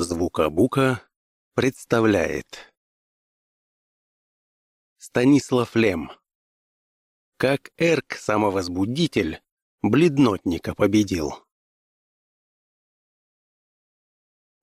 Звукобука представляет Станислав Лем Как Эрк самовозбудитель бледнотника победил.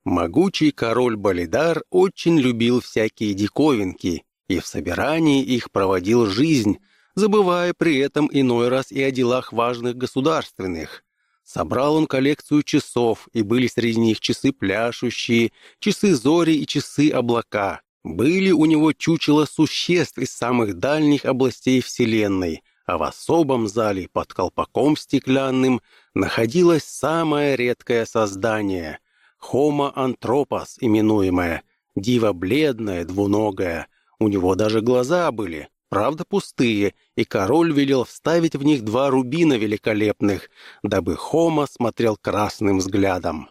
Могучий король Болидар очень любил всякие диковинки и в собирании их проводил жизнь, забывая при этом иной раз и о делах важных государственных. Собрал он коллекцию часов, и были среди них часы пляшущие, часы зори и часы облака. Были у него чучела существ из самых дальних областей Вселенной, а в особом зале под колпаком стеклянным находилось самое редкое создание — Homo anthropos именуемое, диво бледное, двуногое. У него даже глаза были, правда пустые, и король велел вставить в них два рубина великолепных, дабы Хома смотрел красным взглядом.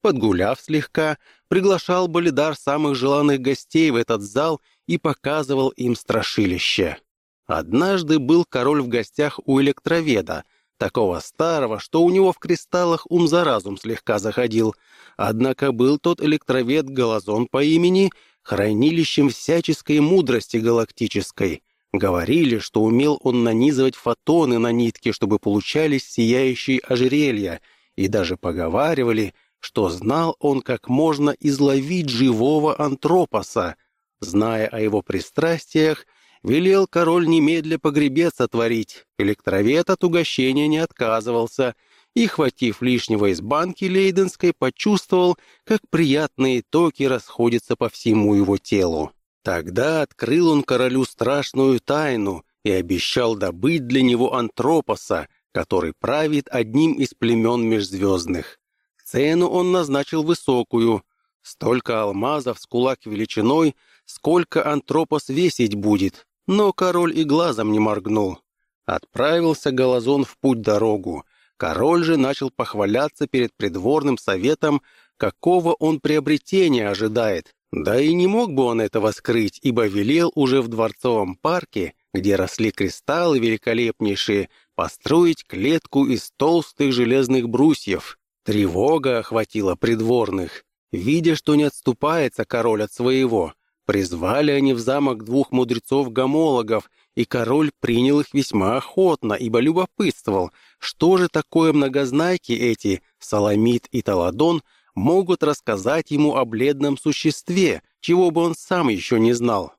Подгуляв слегка, приглашал Болидар самых желанных гостей в этот зал и показывал им страшилище. Однажды был король в гостях у электроведа, такого старого, что у него в кристаллах ум за разум слегка заходил. Однако был тот электровед Голозон по имени хранилищем всяческой мудрости галактической. Говорили, что умел он нанизывать фотоны на нитки, чтобы получались сияющие ожерелья, и даже поговаривали, что знал он, как можно изловить живого антропоса. Зная о его пристрастиях, велел король немедля погребец отворить. Электровед от угощения не отказывался, и, хватив лишнего из банки лейденской, почувствовал, как приятные токи расходятся по всему его телу. Тогда открыл он королю страшную тайну и обещал добыть для него антропоса, который правит одним из племен межзвездных. Цену он назначил высокую, столько алмазов с кулак величиной, сколько антропос весить будет, но король и глазом не моргнул. Отправился Голозон в путь-дорогу. Король же начал похваляться перед придворным советом, какого он приобретения ожидает, да и не мог бы он этого скрыть, ибо велел уже в дворцовом парке, где росли кристаллы великолепнейшие, построить клетку из толстых железных брусьев. Тревога охватила придворных. Видя, что не отступается король от своего, призвали они в замок двух мудрецов-гомологов, и король принял их весьма охотно, ибо любопытствовал, что же такое многознайки эти, Саламит и Таладон, могут рассказать ему о бледном существе, чего бы он сам еще не знал.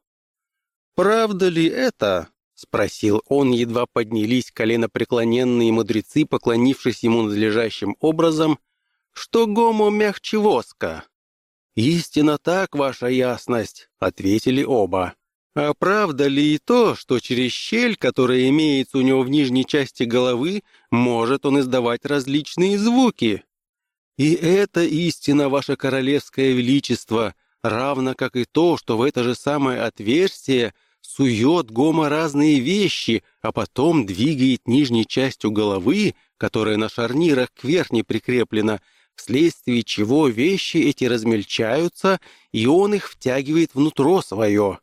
«Правда ли это?» — спросил он, едва поднялись коленопреклоненные мудрецы, поклонившись ему надлежащим образом, что гомо мягче воска. «Истинно так, ваша ясность», — ответили оба. «А правда ли и то, что через щель, которая имеется у него в нижней части головы, может он издавать различные звуки?» И это истина, ваше королевское величество, равно как и то, что в это же самое отверстие сует Гома разные вещи, а потом двигает нижней частью головы, которая на шарнирах к верхней прикреплена, вследствие чего вещи эти размельчаются, и он их втягивает внутрь свое.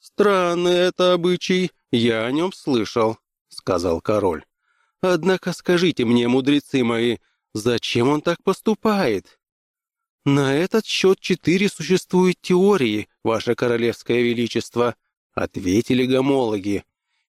«Странный это обычай, я о нем слышал», — сказал король. «Однако скажите мне, мудрецы мои, — Зачем он так поступает? На этот счет четыре существуют теории, Ваше Королевское Величество, ответили гомологи.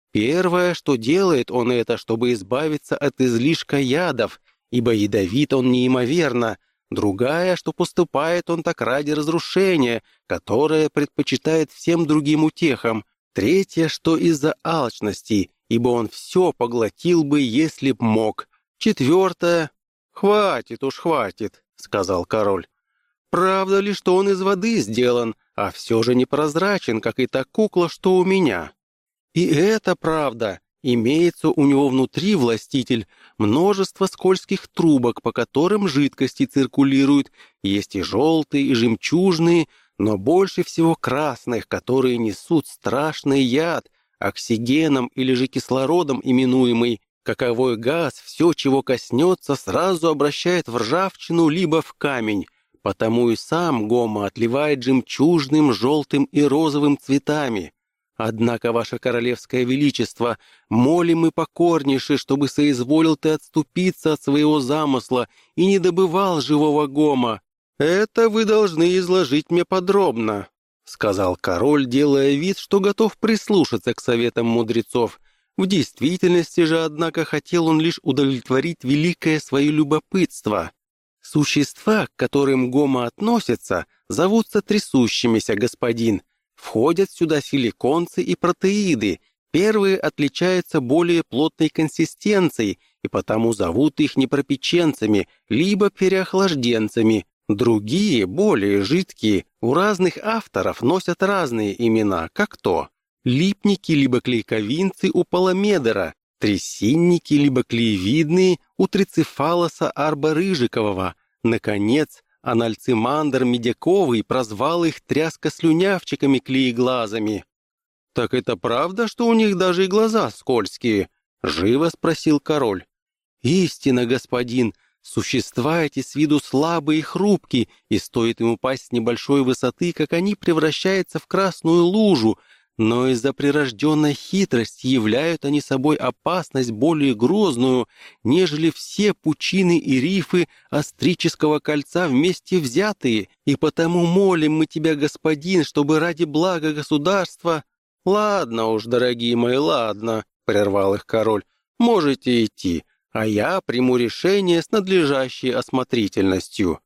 Первое, что делает он это, чтобы избавиться от излишка ядов, ибо ядовит он неимоверно. Другая, что поступает он так ради разрушения, которое предпочитает всем другим утехам. Третье, что из-за алчности, ибо он все поглотил бы, если б мог. Четвертое, «Хватит уж, хватит», — сказал король. «Правда ли, что он из воды сделан, а все же непрозрачен, как и та кукла, что у меня?» «И это правда. Имеется у него внутри властитель множество скользких трубок, по которым жидкости циркулируют. Есть и желтые, и жемчужные, но больше всего красных, которые несут страшный яд, оксигеном или же кислородом именуемый, Каковой газ все, чего коснется, сразу обращает в ржавчину либо в камень, потому и сам Гома отливает жемчужным, желтым и розовым цветами. Однако, ваше королевское величество, молим и покорнейше, чтобы соизволил ты отступиться от своего замысла и не добывал живого Гома. «Это вы должны изложить мне подробно», — сказал король, делая вид, что готов прислушаться к советам мудрецов. В действительности же, однако, хотел он лишь удовлетворить великое свое любопытство. Существа, к которым гома относятся, зовутся трясущимися, господин. Входят сюда силиконцы и протеиды. Первые отличаются более плотной консистенцией, и потому зовут их непропеченцами, либо переохлажденцами. Другие, более жидкие, у разных авторов носят разные имена, как то липники либо клейковинцы у паламедера, трясинники либо клеевидные у трицефалоса арборыжикового. Наконец, анальцимандр медяковый прозвал их тряска-слюнявчиками клееглазами. «Так это правда, что у них даже и глаза скользкие?» — живо спросил король. «Истина, господин, существа эти с виду слабые и хрупкие, и стоит им упасть с небольшой высоты, как они превращаются в красную лужу, но из-за прирожденной хитрости являют они собой опасность более грозную, нежели все пучины и рифы астрического кольца вместе взятые, и потому молим мы тебя, господин, чтобы ради блага государства...» «Ладно уж, дорогие мои, ладно», — прервал их король, — «можете идти, а я приму решение с надлежащей осмотрительностью».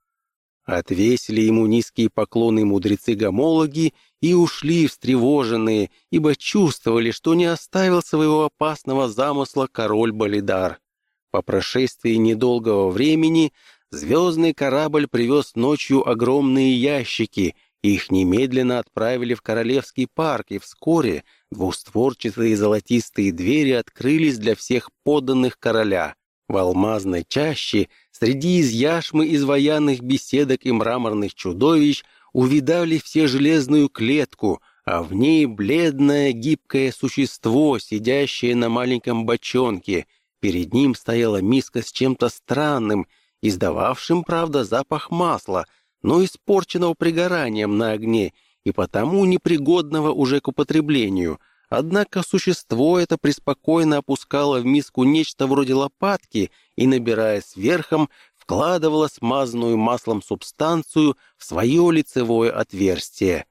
Отвесили ему низкие поклоны мудрецы-гомологи и ушли встревоженные, ибо чувствовали, что не оставил своего опасного замысла король Болидар. По прошествии недолгого времени звездный корабль привез ночью огромные ящики, их немедленно отправили в Королевский парк, и вскоре двустворчатые золотистые двери открылись для всех подданных короля. В алмазной чаще, среди из яшмы изваянных беседок и мраморных чудовищ, увидали все железную клетку, а в ней бледное гибкое существо, сидящее на маленьком бочонке. Перед ним стояла миска с чем-то странным, издававшим, правда, запах масла, но испорченного пригоранием на огне и потому непригодного уже к употреблению. Однако существо это преспокойно опускало в миску нечто вроде лопатки и, набирая сверхом, вкладывала смазанную маслом субстанцию в свое лицевое отверстие.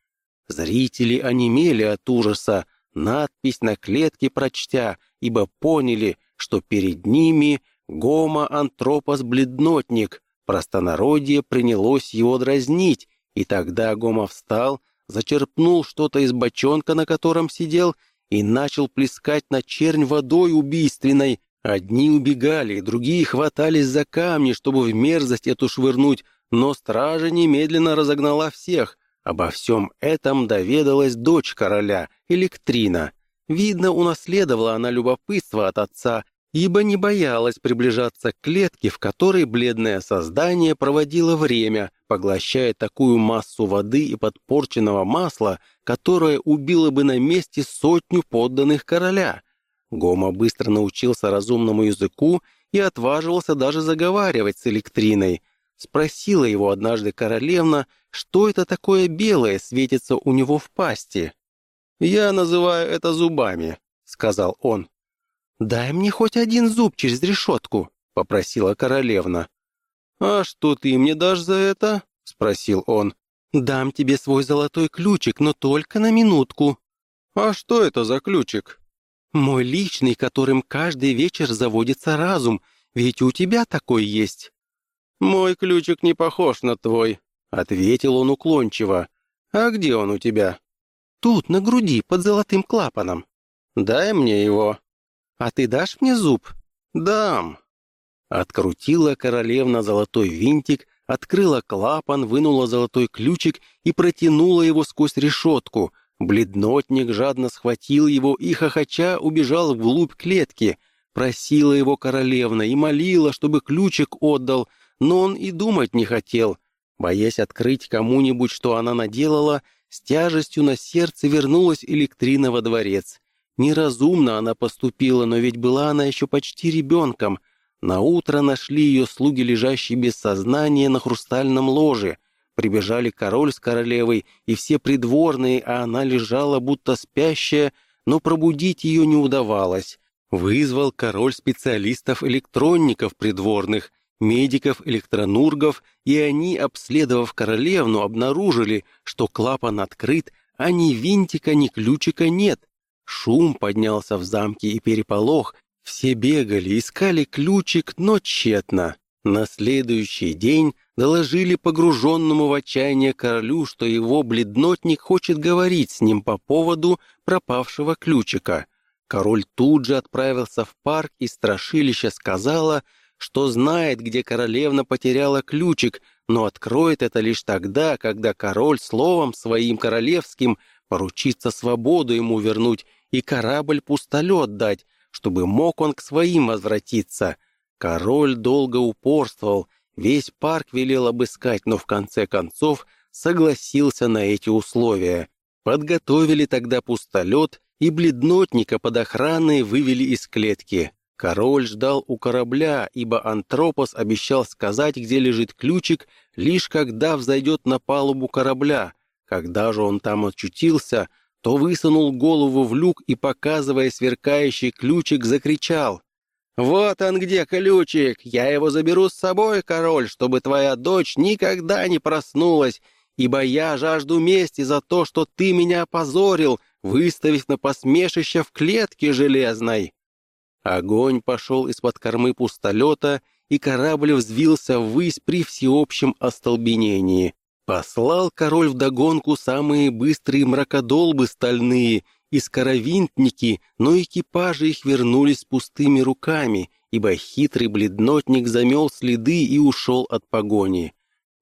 Зрители онемели от ужаса, надпись на клетке прочтя, ибо поняли, что перед ними гомо-антропос-бледнотник, простонародье принялось его дразнить, и тогда Гома встал, зачерпнул что-то из бочонка, на котором сидел, и начал плескать на чернь водой убийственной, Одни убегали, другие хватались за камни, чтобы в мерзость эту швырнуть, но стража немедленно разогнала всех. Обо всем этом доведалась дочь короля, Электрина. Видно, унаследовала она любопытство от отца, ибо не боялась приближаться к клетке, в которой бледное создание проводило время, поглощая такую массу воды и подпорченного масла, которое убило бы на месте сотню подданных короля. Гома быстро научился разумному языку и отваживался даже заговаривать с электриной. Спросила его однажды королевна, что это такое белое светится у него в пасти. «Я называю это зубами», — сказал он. «Дай мне хоть один зуб через решетку», — попросила королевна. «А что ты мне дашь за это?» — спросил он. «Дам тебе свой золотой ключик, но только на минутку». «А что это за ключик?» Мой личный, которым каждый вечер заводится разум, ведь у тебя такой есть». «Мой ключик не похож на твой», — ответил он уклончиво. «А где он у тебя?» «Тут, на груди, под золотым клапаном». «Дай мне его». «А ты дашь мне зуб?» «Дам». Открутила королевна золотой винтик, открыла клапан, вынула золотой ключик и протянула его сквозь решетку, Бледнотник жадно схватил его и, хохоча, убежал вглубь клетки. Просила его королевна и молила, чтобы ключик отдал, но он и думать не хотел. Боясь открыть кому-нибудь, что она наделала, с тяжестью на сердце вернулась Электрина во дворец. Неразумно она поступила, но ведь была она еще почти ребенком. На утро нашли ее слуги, лежащие без сознания на хрустальном ложе — Прибежали король с королевой и все придворные, а она лежала будто спящая, но пробудить ее не удавалось. Вызвал король специалистов-электронников придворных, медиков-электронургов, и они, обследовав королевну, обнаружили, что клапан открыт, а ни винтика, ни ключика нет. Шум поднялся в замке и переполох, все бегали, искали ключик, но тщетно. На следующий день доложили погруженному в отчаяние королю, что его бледнотник хочет говорить с ним по поводу пропавшего ключика. Король тут же отправился в парк, и страшилище сказала, что знает, где королевна потеряла ключик, но откроет это лишь тогда, когда король словом своим королевским поручится свободу ему вернуть и корабль-пустолет дать, чтобы мог он к своим возвратиться. Король долго упорствовал, весь парк велел обыскать, но в конце концов согласился на эти условия. Подготовили тогда пустолет, и бледнотника под охраной вывели из клетки. Король ждал у корабля, ибо Антропос обещал сказать, где лежит ключик, лишь когда взойдет на палубу корабля. Когда же он там очутился, то высунул голову в люк и, показывая сверкающий ключик, закричал. «Вот он где, ключик! Я его заберу с собой, король, чтобы твоя дочь никогда не проснулась, ибо я жажду мести за то, что ты меня опозорил, выставив на посмешище в клетке железной». Огонь пошел из-под кормы пустолета, и корабль взвился ввысь при всеобщем остолбенении. Послал король вдогонку самые быстрые мракодолбы стальные и скоровинтники, но экипажи их вернулись пустыми руками, ибо хитрый бледнотник замел следы и ушел от погони.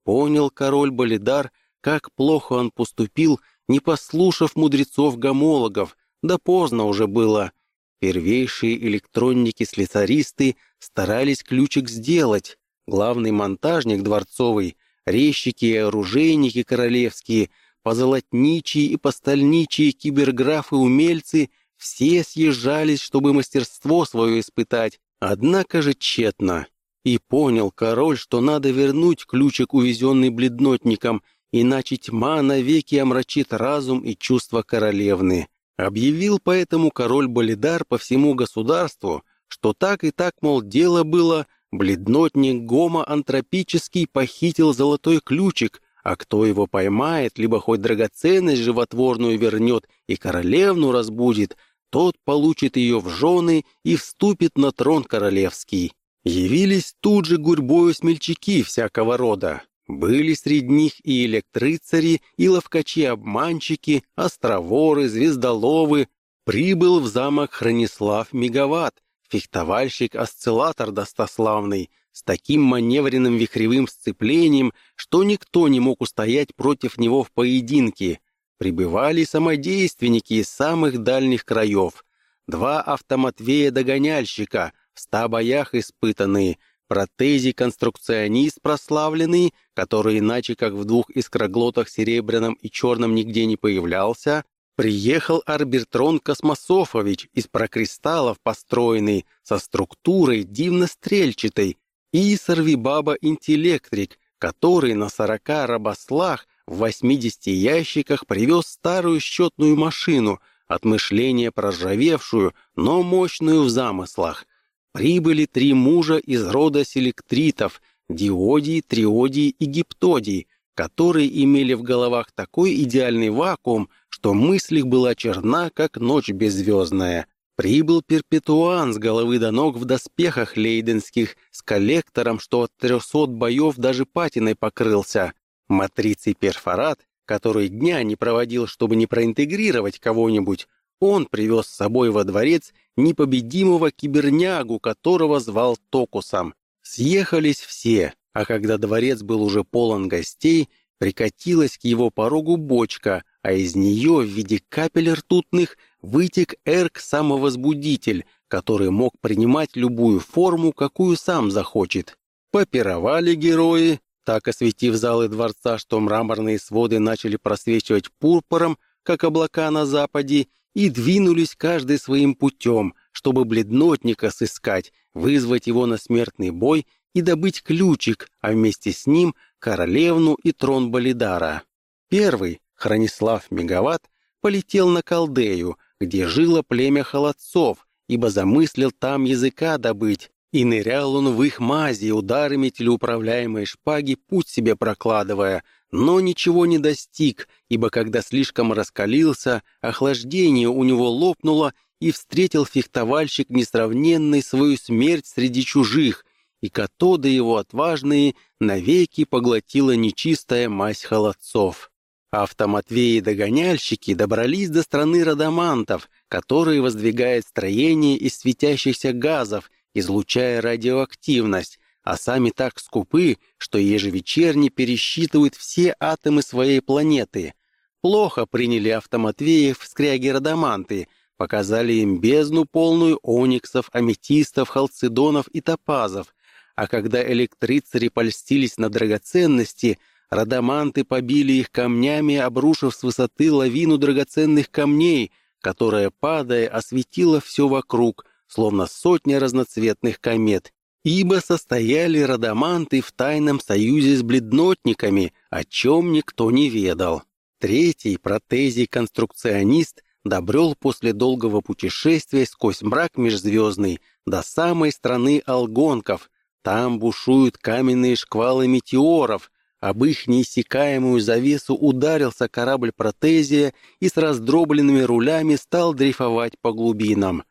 Понял король Болидар, как плохо он поступил, не послушав мудрецов-гомологов, да поздно уже было. Первейшие электронники-слесаристы старались ключик сделать. Главный монтажник дворцовый — резчики оружейники королевские, позолотничие и постольничие киберграфы-умельцы все съезжались, чтобы мастерство свое испытать, однако же тщетно. И понял король, что надо вернуть ключик, увезенный бледнотником, иначе тьма навеки омрачит разум и чувства королевны. Объявил поэтому король Болидар по всему государству, что так и так, мол, дело было, Бледнотник гомоантропический похитил золотой ключик, а кто его поймает, либо хоть драгоценность животворную вернет и королевну разбудит, тот получит ее в жены и вступит на трон королевский. Явились тут же гурьбою смельчаки всякого рода. Были среди них и электрыцари, и ловкачи-обманщики, островоры, звездоловы. Прибыл в замок Хронислав Мегаватт, Фехтовальщик-осциллатор достославный, с таким маневренным вихревым сцеплением, что никто не мог устоять против него в поединке. Прибывали самодейственники из самых дальних краев. Два автоматвея-догоняльщика, в ста боях испытанные, протези-конструкционист прославленный, который иначе как в двух искроглотах серебряном и черном нигде не появлялся, Приехал Арбертрон Космософович из прокристаллов построенный, со структурой дивно-стрельчатой, и Сорвибаба-интеллектрик, который на сорока рабослах в восьмидесяти ящиках привез старую счетную машину, от мышления проржавевшую, но мощную в замыслах. Прибыли три мужа из рода селектритов, диодий, триодий и гиптодий, которые имели в головах такой идеальный вакуум, что мысль их была черна, как ночь беззвездная. Прибыл перпетуан с головы до ног в доспехах лейденских, с коллектором, что от трехсот боев даже патиной покрылся. Матрицей перфорат, который дня не проводил, чтобы не проинтегрировать кого-нибудь, он привез с собой во дворец непобедимого кибернягу, которого звал Токусом. Съехались все, а когда дворец был уже полон гостей, прикатилась к его порогу бочка, а из нее в виде капель ртутных вытек эрк-самовозбудитель, который мог принимать любую форму, какую сам захочет. Попировали герои, так осветив залы дворца, что мраморные своды начали просвечивать пурпуром, как облака на западе, и двинулись каждый своим путем, чтобы бледнотника сыскать, вызвать его на смертный бой и добыть ключик, а вместе с ним королевну и трон Болидара. Первый, Хронислав Мегават полетел на Колдею, где жило племя холодцов, ибо замыслил там языка добыть, И нырял он в их мази, ударами телеуправляемой шпаги, путь себе прокладывая, но ничего не достиг, ибо когда слишком раскалился, охлаждение у него лопнуло, и встретил фехтовальщик несравненный свою смерть среди чужих, и катоды его отважные навеки поглотила нечистая мазь холодцов. Автоматвеи-догоняльщики добрались до страны радамантов, которые воздвигают строение из светящихся газов, излучая радиоактивность, а сами так скупы, что ежевечерне пересчитывают все атомы своей планеты. Плохо приняли автоматвеев скряги-радаманты, показали им бездну полную ониксов, аметистов, халцедонов и топазов, а когда электрицари польстились на драгоценности, радаманты побили их камнями, обрушив с высоты лавину драгоценных камней, которая, падая, осветила все вокруг, словно сотня разноцветных комет. Ибо состояли радаманты в тайном союзе с бледнотниками, о чем никто не ведал. Третий протезий-конструкционист добрел после долгого путешествия сквозь мрак межзвездный до самой страны алгонков, там бушуют каменные шквалы метеоров. Об их неиссякаемую завесу ударился корабль Протезия и с раздробленными рулями стал дрейфовать по глубинам.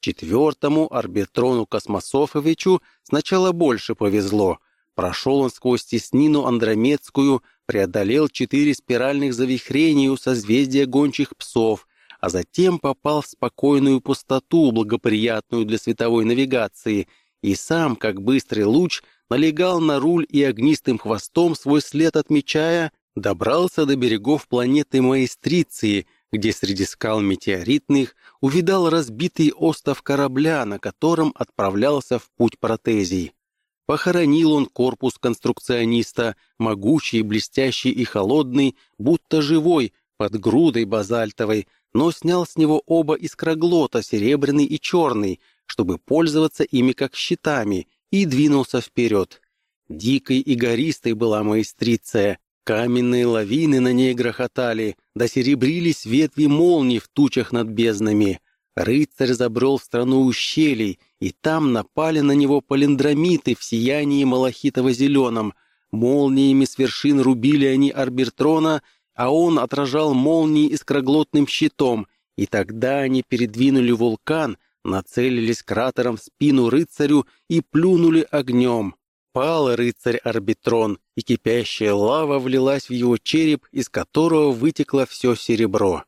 Четвертому арбитрону Космософовичу сначала больше повезло. Прошел он сквозь теснину Андромедскую, преодолел четыре спиральных завихрения у созвездия гончих псов, а затем попал в спокойную пустоту, благоприятную для световой навигации — и сам, как быстрый луч, налегал на руль и огнистым хвостом свой след отмечая, добрался до берегов планеты Маэстриции, где среди скал метеоритных увидал разбитый остов корабля, на котором отправлялся в путь протезий. Похоронил он корпус конструкциониста, могучий, блестящий и холодный, будто живой, под грудой базальтовой, но снял с него оба искроглота, серебряный и черный, чтобы пользоваться ими как щитами, и двинулся вперед. Дикой и гористой была маэстриция, каменные лавины на ней грохотали, да серебрились ветви молний в тучах над безднами. Рыцарь забрел в страну ущелий, и там напали на него палиндромиты в сиянии малахитово-зеленом. Молниями с вершин рубили они Арбертрона, а он отражал молнии искроглотным щитом, и тогда они передвинули вулкан, нацелились кратером в спину рыцарю и плюнули огнем. Пал рыцарь Арбитрон, и кипящая лава влилась в его череп, из которого вытекло все серебро.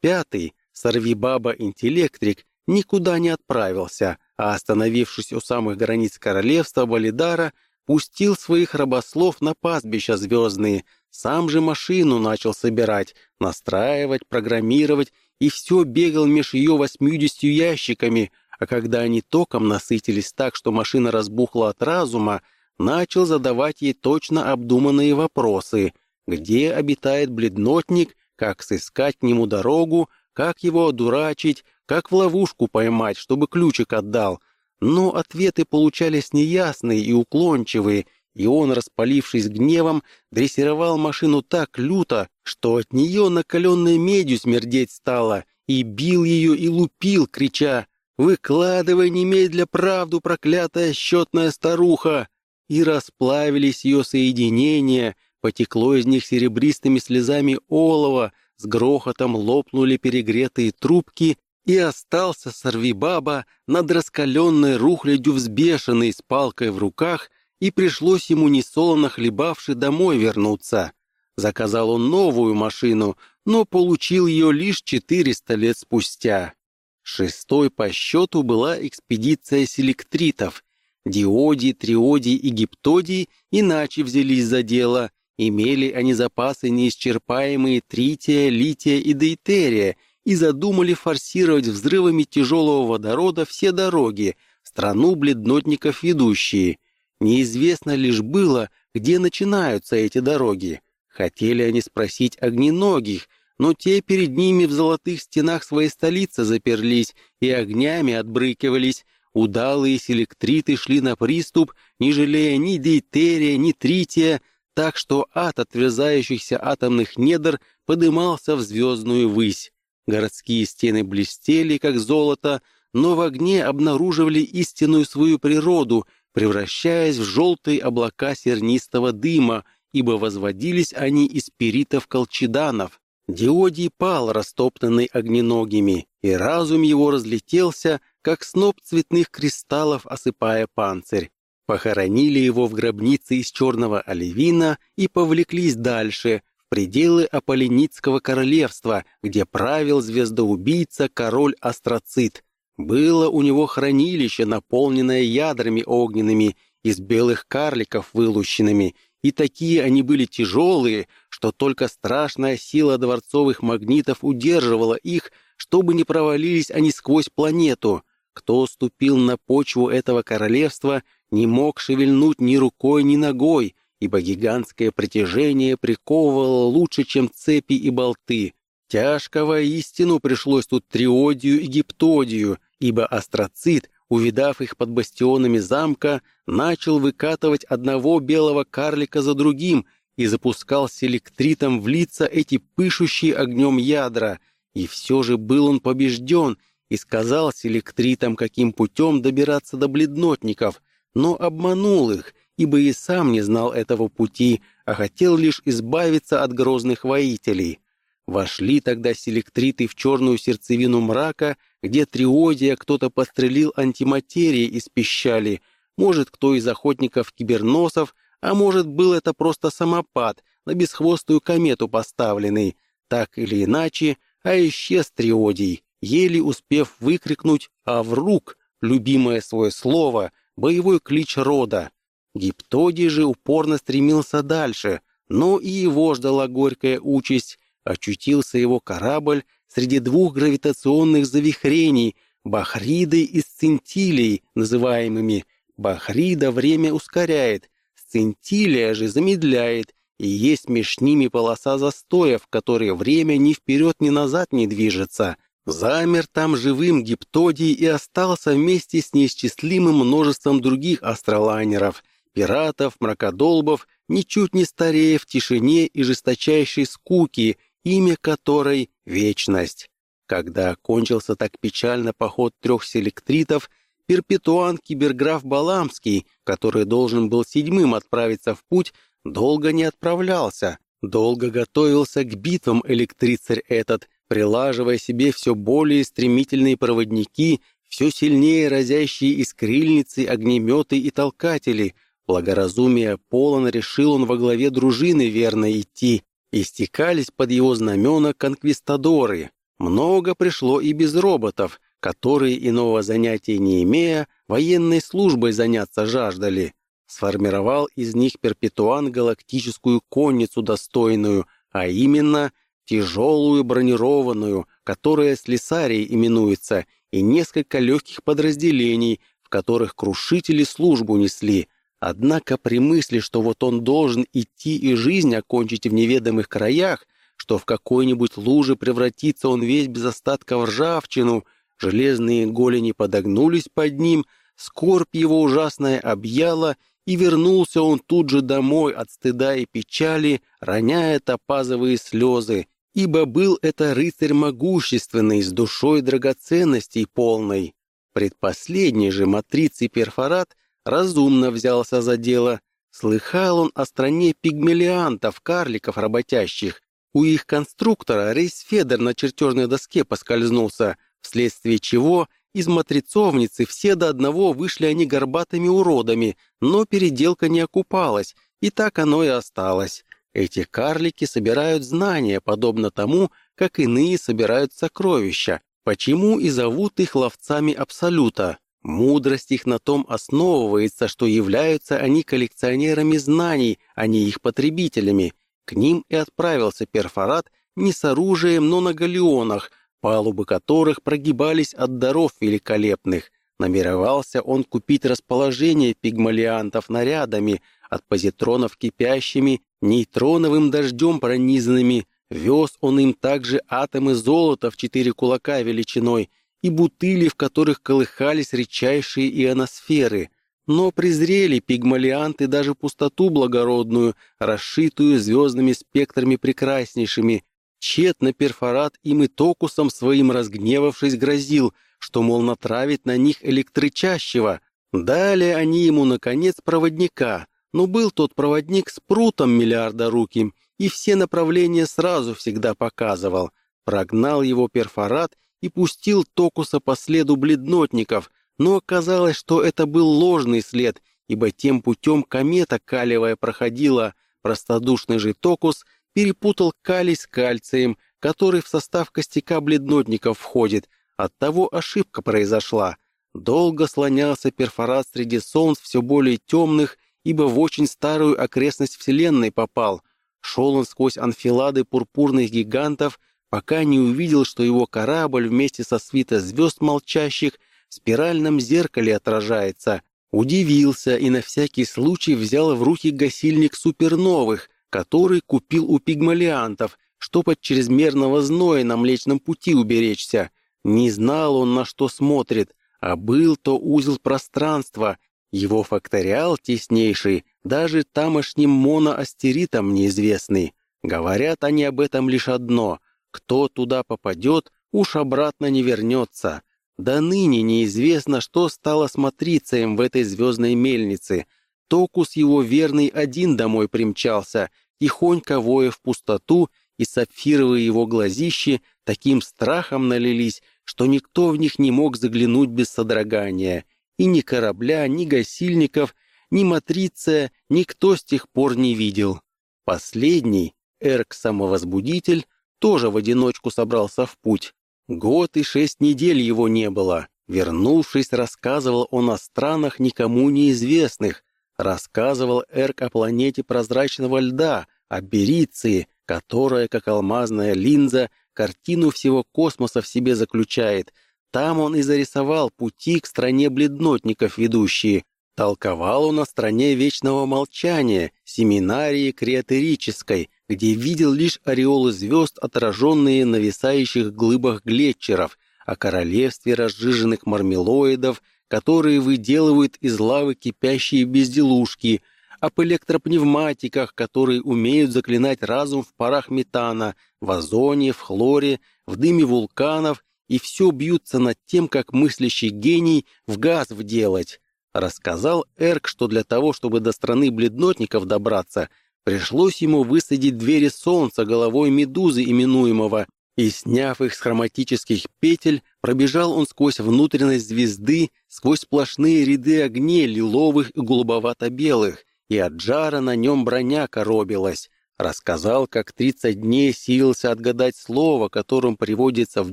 Пятый, сорвибаба-интеллектрик, никуда не отправился, а, остановившись у самых границ королевства Балидара, пустил своих рабослов на пастбища звездные, сам же машину начал собирать, настраивать, программировать и все бегал меж ее восьмидесятью ящиками, а когда они током насытились так, что машина разбухла от разума, начал задавать ей точно обдуманные вопросы. Где обитает бледнотник, как сыскать к нему дорогу, как его одурачить, как в ловушку поймать, чтобы ключик отдал. Но ответы получались неясные и уклончивые, и он, распалившись гневом, дрессировал машину так люто, что от нее накаленной медью смердеть стало, и бил ее и лупил, крича «Выкладывай немедля правду, проклятая счетная старуха!» И расплавились ее соединения, потекло из них серебристыми слезами олова, с грохотом лопнули перегретые трубки, и остался сорвибаба над раскаленной рухлядью взбешенный с палкой в руках и пришлось ему несолоно хлебавши домой вернуться. Заказал он новую машину, но получил ее лишь 400 лет спустя. Шестой по счету была экспедиция селектритов. Диодий, Триодий и Гиптодий иначе взялись за дело. Имели они запасы неисчерпаемые трития, лития и дейтерия и задумали форсировать взрывами тяжелого водорода все дороги, страну бледнотников ведущие – Неизвестно лишь было, где начинаются эти дороги. Хотели они спросить огненогих, но те перед ними в золотых стенах своей столицы заперлись и огнями отбрыкивались. Удалые селектриты шли на приступ, не жалея ни дейтерия, ни трития, так что ад отверзающихся атомных недр подымался в звездную высь. Городские стены блестели, как золото, но в огне обнаруживали истинную свою природу, превращаясь в желтые облака сернистого дыма, ибо возводились они из перитов колчеданов. Диодий пал, растоптанный огненогими, и разум его разлетелся, как сноп цветных кристаллов, осыпая панцирь. Похоронили его в гробнице из черного оливина и повлеклись дальше, в пределы Аполлиницкого королевства, где правил звездоубийца король Астроцит. Было у него хранилище, наполненное ядрами огненными, из белых карликов вылущенными, и такие они были тяжелые, что только страшная сила дворцовых магнитов удерживала их, чтобы не провалились они сквозь планету. Кто ступил на почву этого королевства, не мог шевельнуть ни рукой, ни ногой, ибо гигантское притяжение приковывало лучше, чем цепи и болты. Тяжко воистину пришлось тут Триодию и Гиптодию, ибо астроцит, увидав их под бастионами замка, начал выкатывать одного белого карлика за другим и запускал селектритом в лица эти пышущие огнем ядра, и все же был он побежден и сказал селектритам, каким путем добираться до бледнотников, но обманул их, ибо и сам не знал этого пути, а хотел лишь избавиться от грозных воителей. Вошли тогда селектриты в черную сердцевину мрака, где триодия кто-то пострелил антиматерией из пищали, может, кто из охотников-киберносов, а может, был это просто самопад, на бесхвостую комету поставленный. Так или иначе, а исчез триодий, еле успев выкрикнуть «Аврук!» любимое свое слово, боевой клич рода. Гиптодий же упорно стремился дальше, но и его ждала горькая участь. Очутился его корабль среди двух гравитационных завихрений, Бахриды и Сцинтилей, называемыми. Бахрида время ускоряет, Сцинтилия же замедляет, и есть между ними полоса застоя, в которой время ни вперед, ни назад не движется. Замер там живым Гиптодий и остался вместе с неисчислимым множеством других астролайнеров, пиратов, мракодолбов, ничуть не старее в тишине и жесточайшей скуки, имя которой — Вечность. Когда окончился так печально поход трех селектритов, перпетуан Киберграф Баламский, который должен был седьмым отправиться в путь, долго не отправлялся, долго готовился к битвам электрицарь этот, прилаживая себе все более стремительные проводники, все сильнее разящие искрильницы, огнеметы и толкатели. Благоразумие полон решил он во главе дружины верно идти. Истекались под его знамена конквистадоры. Много пришло и без роботов, которые, иного занятия не имея, военной службой заняться жаждали. Сформировал из них перпетуан галактическую конницу достойную, а именно — тяжелую бронированную, которая слесарей именуется, и несколько легких подразделений, в которых крушители службу несли. Однако при мысли, что вот он должен идти и жизнь окончить в неведомых краях, что в какой-нибудь луже превратится он весь без остатка в ржавчину, железные голени подогнулись под ним, скорбь его ужасная объяла, и вернулся он тут же домой от стыда и печали, роняя топазовые слезы, ибо был это рыцарь могущественный, с душой драгоценностей полной. Предпоследний же матрицей перфорат разумно взялся за дело. Слыхал он о стране пигмелиантов, карликов работящих. У их конструктора рейсфедер на чертежной доске поскользнулся, вследствие чего из матрицовницы все до одного вышли они горбатыми уродами, но переделка не окупалась, и так оно и осталось. Эти карлики собирают знания, подобно тому, как иные собирают сокровища, почему и зовут их ловцами Абсолюта. Мудрость их на том основывается, что являются они коллекционерами знаний, а не их потребителями. К ним и отправился перфорат не с оружием, но на галеонах, палубы которых прогибались от даров великолепных. Намеревался он купить расположение пигмалиантов нарядами, от позитронов кипящими нейтроновым дождем пронизанными, вез он им также атомы золота в четыре кулака величиной и бутыли, в которых колыхались редчайшие ионосферы. Но презрели пигмалианты даже пустоту благородную, расшитую звездными спектрами прекраснейшими. Тщетно перфорат им и токусом своим разгневавшись грозил, что, мол, натравить на них электричащего. Дали они ему, наконец, проводника, но был тот проводник с прутом миллиардоруким, и все направления сразу всегда показывал. Прогнал его перфорат и пустил Токуса по следу бледнотников, но оказалось, что это был ложный след, ибо тем путем комета калевая проходила. Простодушный же Токус перепутал калий с кальцием, который в состав костяка бледнотников входит. Оттого ошибка произошла. Долго слонялся перфорат среди солнц все более темных, ибо в очень старую окрестность Вселенной попал. Шел он сквозь анфилады пурпурных гигантов, пока не увидел, что его корабль вместе со свита звезд молчащих в спиральном зеркале отражается. Удивился и на всякий случай взял в руки гасильник суперновых, который купил у пигмалиантов, чтоб от чрезмерного зноя на Млечном пути уберечься. Не знал он, на что смотрит, а был то узел пространства, его факториал теснейший, даже тамошним моноастеритам неизвестный. Говорят они об этом лишь одно — кто туда попадет, уж обратно не вернется. До ныне неизвестно, что стало смотриться им в этой звездной мельнице. Токус его верный один домой примчался, тихонько воя в пустоту, и сапфировые его глазищи таким страхом налились, что никто в них не мог заглянуть без содрогания. И ни корабля, ни гасильников, ни матриция никто с тех пор не видел. Последний, Эрк-самовозбудитель, тоже в одиночку собрался в путь. Год и шесть недель его не было. Вернувшись, рассказывал он о странах никому неизвестных. Рассказывал Эрк о планете прозрачного льда, о Бериции, которая, как алмазная линза, картину всего космоса в себе заключает. Там он и зарисовал пути к стране бледнотников ведущие. Толковал он о стране вечного молчания, семинарии креатерической, где видел лишь ореолы звезд, отраженные на висающих глыбах глетчеров, о королевстве разжиженных мармелоидов, которые выделывают из лавы кипящие безделушки, об электропневматиках, которые умеют заклинать разум в парах метана, в озоне, в хлоре, в дыме вулканов, и все бьются над тем, как мыслящий гений в газ вделать. Рассказал Эрк, что для того, чтобы до страны бледнотников добраться – Пришлось ему высадить двери солнца головой медузы именуемого, и, сняв их с хроматических петель, пробежал он сквозь внутренность звезды, сквозь сплошные ряды огней лиловых и голубовато-белых, и от жара на нем броня коробилась. Рассказал, как тридцать дней силился отгадать слово, которым приводится в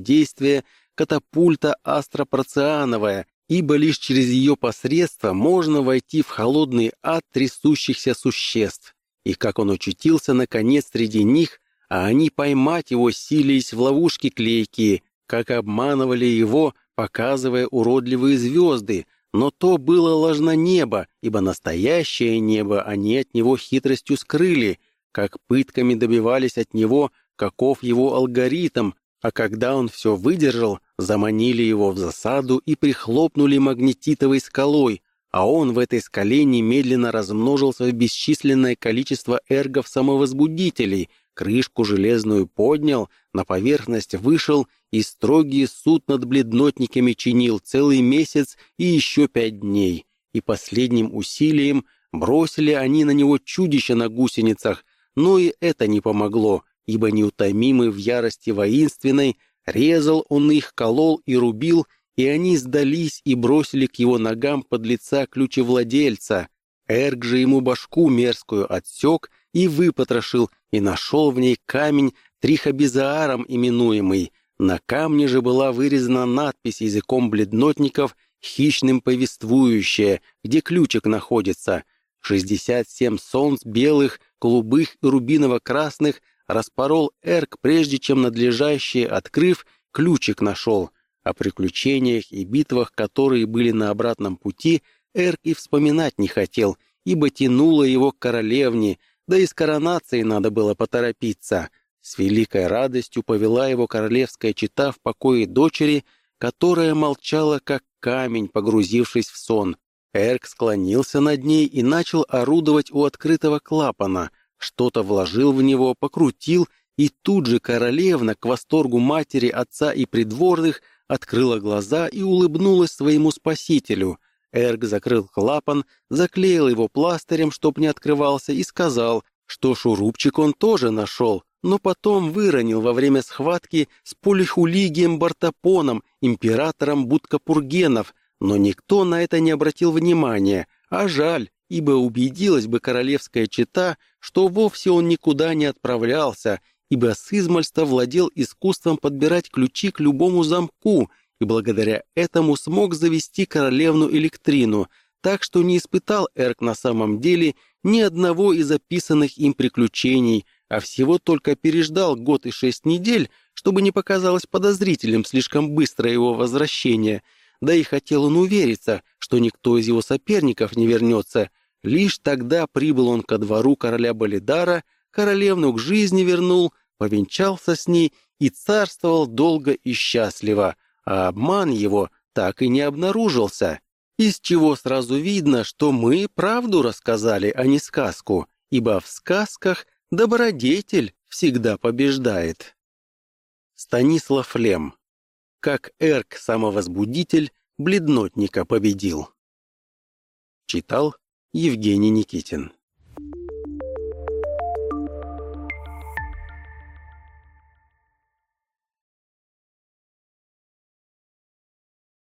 действие катапульта астропроциановая, ибо лишь через ее посредство можно войти в холодный ад трясущихся существ. И как он очутился наконец среди них, а они поймать его силились в ловушки клейкие, как обманывали его, показывая уродливые звезды, но то было ложно небо, ибо настоящее небо они от него хитростью скрыли, как пытками добивались от него, каков его алгоритм, а когда он все выдержал, заманили его в засаду и прихлопнули магнетитовой скалой, а он в этой скале немедленно размножился в бесчисленное количество эргов-самовозбудителей, крышку железную поднял, на поверхность вышел и строгий суд над бледнотниками чинил целый месяц и еще пять дней. И последним усилием бросили они на него чудище на гусеницах, но и это не помогло, ибо неутомимый в ярости воинственной резал он их, колол и рубил, и они сдались и бросили к его ногам под лица ключевладельца. Эрг же ему башку мерзкую отсек и выпотрошил, и нашел в ней камень трихобизааром именуемый. На камне же была вырезана надпись языком бледнотников «Хищным повествующая», где ключик находится. Шестьдесят семь солнц белых, голубых и рубиново-красных распорол Эрк, прежде чем надлежащее, открыв, ключик нашел. О приключениях и битвах, которые были на обратном пути, Эрк и вспоминать не хотел, ибо тянуло его к королевне, да и с коронацией надо было поторопиться. С великой радостью повела его королевская чита в покое дочери, которая молчала как камень, погрузившись в сон. Эрк склонился над ней и начал орудовать у открытого клапана, что-то вложил в него, покрутил, и тут же королевна, к восторгу матери, отца и придворных, открыла глаза и улыбнулась своему спасителю. Эрг закрыл клапан, заклеил его пластырем, чтоб не открывался, и сказал, что шурупчик он тоже нашел, но потом выронил во время схватки с полихулигием Бартапоном, императором Будкапургенов, но никто на это не обратил внимания, а жаль, ибо убедилась бы королевская чета, что вовсе он никуда не отправлялся, ибо с измальства владел искусством подбирать ключи к любому замку и благодаря этому смог завести королевну Электрину, так что не испытал Эрк на самом деле ни одного из описанных им приключений, а всего только переждал год и шесть недель, чтобы не показалось подозрительным слишком быстро его возвращение – да и хотел он увериться, что никто из его соперников не вернется. Лишь тогда прибыл он ко двору короля Балидара, королевну к жизни вернул, повенчался с ней и царствовал долго и счастливо, а обман его так и не обнаружился. Из чего сразу видно, что мы правду рассказали, а не сказку, ибо в сказках добродетель всегда побеждает. Станислав Лем как Эрк-самовозбудитель бледнотника победил. Читал Евгений Никитин